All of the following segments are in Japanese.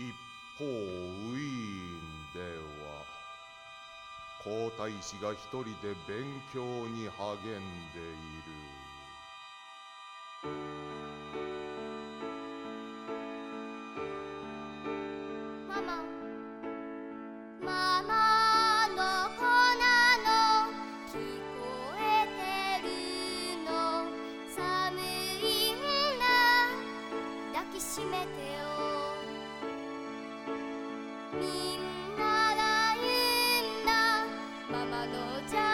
一方ウィーンでは皇太子が一人で勉強に励んでいる。ママ。の歌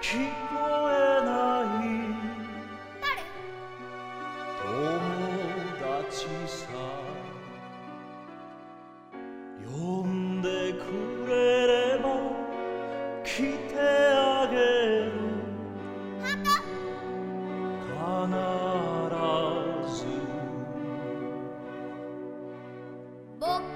聞こえない友達さ呼んでくれれば来てあげる。必ず。僕。